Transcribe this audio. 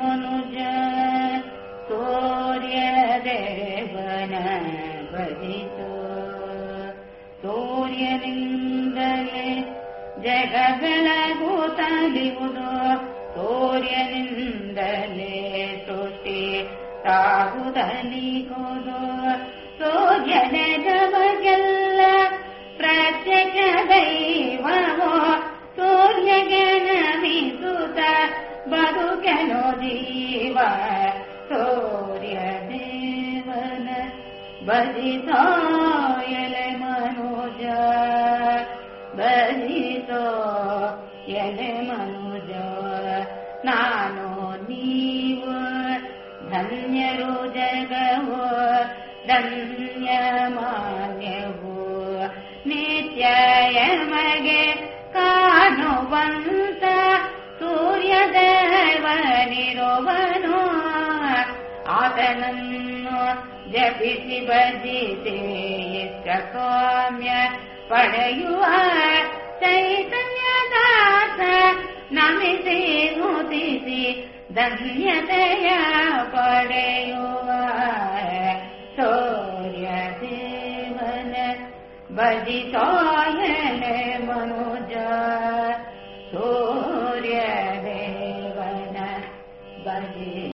मनुज तोर्य सूर्यनिन्दले जग लुतलि गुरु सोर्य निन्दले तोटे काहु तलि गुरु प्रचल ज्ञ सूर्य देवन बलितो मनोज बलितो यल मनोज। नानो नीव धन्यरो जगवो धन्यमान्यवो मागो नित्यय मगे कानुवन्त वन्त जपिसि भजिते सौम्य पडयु चैतन्यदास नमिते मोदिया धन्यतया सूर्य सौर्यदेवन बजितो मनोज सूर्य भजे